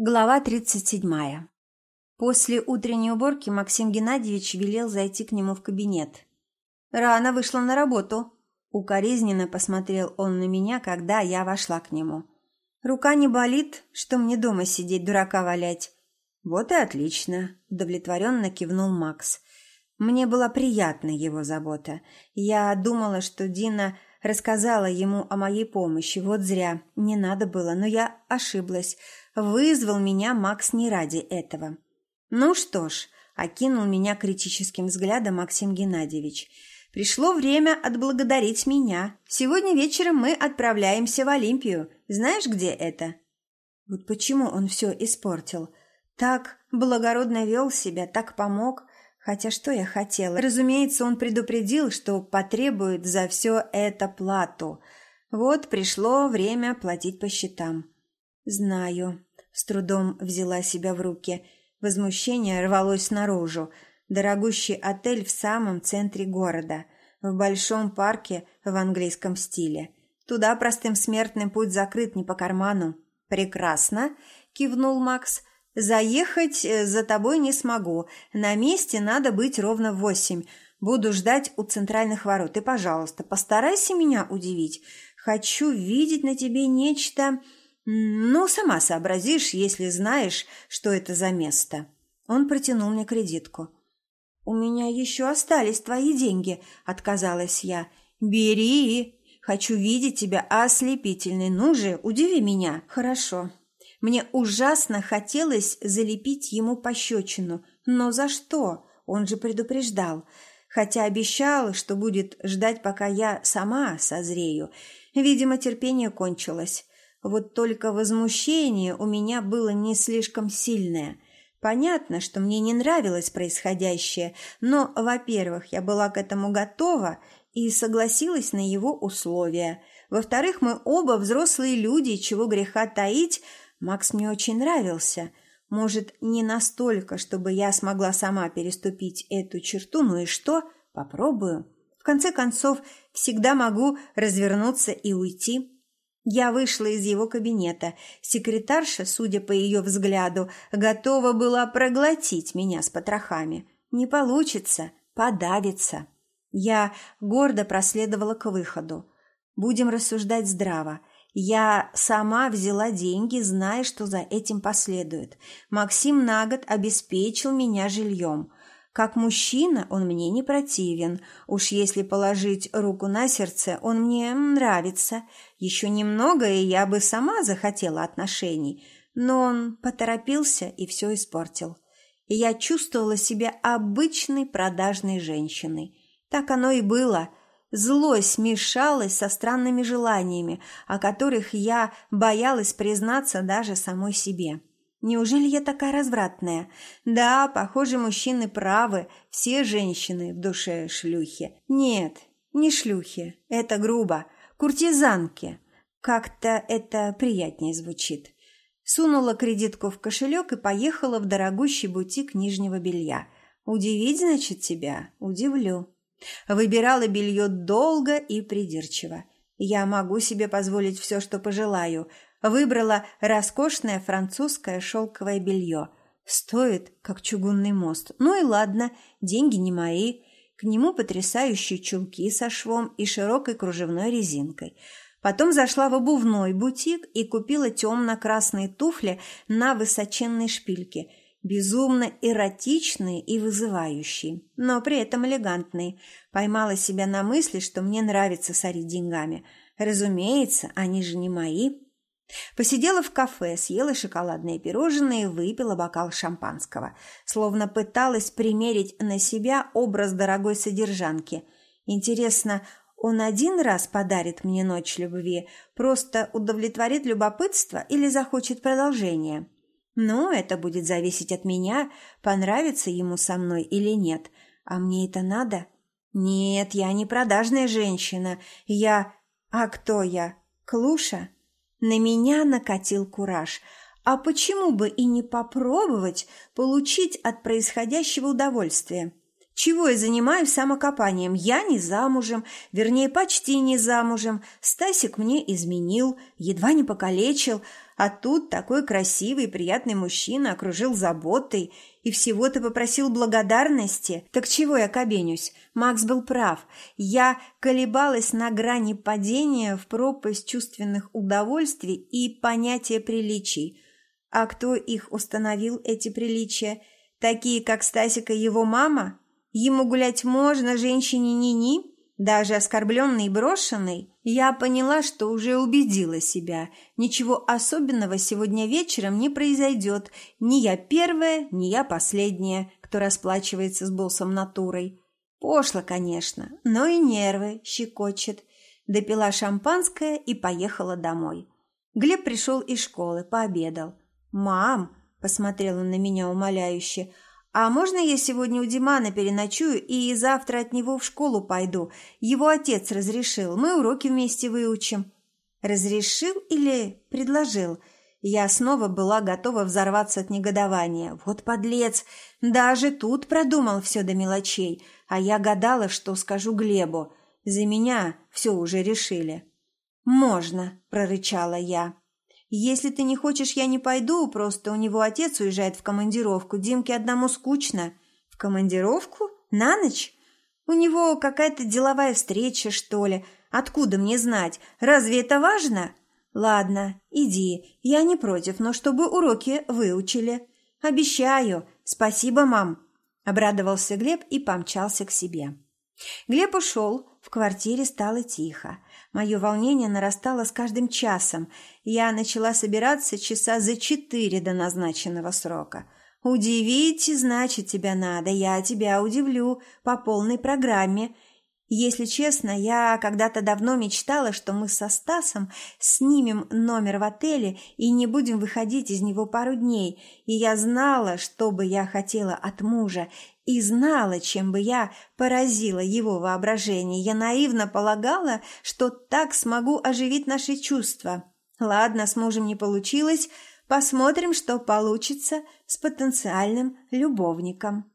Глава 37. После утренней уборки Максим Геннадьевич велел зайти к нему в кабинет. «Рано вышла на работу», — укоризненно посмотрел он на меня, когда я вошла к нему. «Рука не болит, что мне дома сидеть, дурака валять?» «Вот и отлично», — удовлетворенно кивнул Макс. Мне была приятна его забота. Я думала, что Дина рассказала ему о моей помощи. Вот зря. Не надо было, но я ошиблась. Вызвал меня Макс не ради этого. Ну что ж, окинул меня критическим взглядом Максим Геннадьевич. Пришло время отблагодарить меня. Сегодня вечером мы отправляемся в Олимпию. Знаешь, где это? Вот почему он все испортил. Так благородно вел себя, так помог. Хотя что я хотела? Разумеется, он предупредил, что потребует за все это плату. Вот пришло время платить по счетам. Знаю, с трудом взяла себя в руки. Возмущение рвалось наружу. Дорогущий отель в самом центре города, в большом парке в английском стиле. Туда простым смертным путь закрыт не по карману. Прекрасно, кивнул Макс. Заехать э, за тобой не смогу. На месте надо быть ровно в восемь. Буду ждать у центральных ворот. И, пожалуйста, постарайся меня удивить. Хочу видеть на тебе нечто «Ну, сама сообразишь, если знаешь, что это за место». Он протянул мне кредитку. «У меня еще остались твои деньги», — отказалась я. «Бери! Хочу видеть тебя ослепительной. Ну же, удиви меня!» «Хорошо». Мне ужасно хотелось залепить ему пощечину. Но за что? Он же предупреждал. Хотя обещал, что будет ждать, пока я сама созрею. Видимо, терпение кончилось. Вот только возмущение у меня было не слишком сильное. Понятно, что мне не нравилось происходящее, но, во-первых, я была к этому готова и согласилась на его условия. Во-вторых, мы оба взрослые люди, чего греха таить, Макс мне очень нравился. Может, не настолько, чтобы я смогла сама переступить эту черту, ну и что? Попробую. В конце концов, всегда могу развернуться и уйти. Я вышла из его кабинета. Секретарша, судя по ее взгляду, готова была проглотить меня с потрохами. Не получится, подавится. Я гордо проследовала к выходу. Будем рассуждать здраво. Я сама взяла деньги, зная, что за этим последует. Максим на год обеспечил меня жильем. Как мужчина он мне не противен. Уж если положить руку на сердце, он мне нравится. Еще немного, и я бы сама захотела отношений. Но он поторопился и все испортил. И я чувствовала себя обычной продажной женщиной. Так оно и было. Злость смешалась со странными желаниями, о которых я боялась признаться даже самой себе. Неужели я такая развратная? Да, похоже, мужчины правы, все женщины в душе шлюхи. Нет, не шлюхи, это грубо, куртизанки. Как-то это приятнее звучит. Сунула кредитку в кошелек и поехала в дорогущий бутик нижнего белья. Удивить, значит, тебя? Удивлю. Выбирала белье долго и придирчиво. Я могу себе позволить все, что пожелаю – Выбрала роскошное французское шелковое белье. Стоит, как чугунный мост. Ну и ладно, деньги не мои. К нему потрясающие чулки со швом и широкой кружевной резинкой. Потом зашла в обувной бутик и купила темно-красные туфли на высоченной шпильке. Безумно эротичные и вызывающие, но при этом элегантные. Поймала себя на мысли, что мне нравится сорить деньгами. Разумеется, они же не мои. Посидела в кафе, съела шоколадные пирожные выпила бокал шампанского, словно пыталась примерить на себя образ дорогой содержанки. Интересно, он один раз подарит мне ночь любви, просто удовлетворит любопытство или захочет продолжения? Ну, это будет зависеть от меня, понравится ему со мной или нет. А мне это надо? Нет, я не продажная женщина. Я... А кто я? Клуша? На меня накатил кураж. А почему бы и не попробовать получить от происходящего удовольствие? Чего я занимаюсь самокопанием? Я не замужем, вернее, почти не замужем. Стасик мне изменил, едва не покалечил, А тут такой красивый и приятный мужчина окружил заботой и всего-то попросил благодарности. Так чего я кабенюсь? Макс был прав. Я колебалась на грани падения в пропасть чувственных удовольствий и понятия приличий. А кто их установил, эти приличия? Такие, как Стасика его мама? Ему гулять можно, женщине ни-ни? Даже оскорбленный и брошенный, я поняла, что уже убедила себя. Ничего особенного сегодня вечером не произойдет. Ни я первая, ни я последняя, кто расплачивается с боссом натурой. Пошло, конечно, но и нервы щекочет. Допила шампанское и поехала домой. Глеб пришел из школы, пообедал. «Мам!» – посмотрела на меня умоляюще – «А можно я сегодня у Димана переночую и завтра от него в школу пойду? Его отец разрешил, мы уроки вместе выучим». «Разрешил или предложил?» Я снова была готова взорваться от негодования. Вот подлец! Даже тут продумал все до мелочей, а я гадала, что скажу Глебу. За меня все уже решили. «Можно», — прорычала я. «Если ты не хочешь, я не пойду, просто у него отец уезжает в командировку, Димке одному скучно». «В командировку? На ночь?» «У него какая-то деловая встреча, что ли. Откуда мне знать? Разве это важно?» «Ладно, иди, я не против, но чтобы уроки выучили». «Обещаю. Спасибо, мам», — обрадовался Глеб и помчался к себе. Глеб ушел, в квартире стало тихо. Мое волнение нарастало с каждым часом. Я начала собираться часа за четыре до назначенного срока. «Удивить, значит, тебя надо. Я тебя удивлю по полной программе. Если честно, я когда-то давно мечтала, что мы со Стасом снимем номер в отеле и не будем выходить из него пару дней, и я знала, что бы я хотела от мужа, и знала, чем бы я поразила его воображение. Я наивно полагала, что так смогу оживить наши чувства. Ладно, с мужем не получилось, посмотрим, что получится с потенциальным любовником.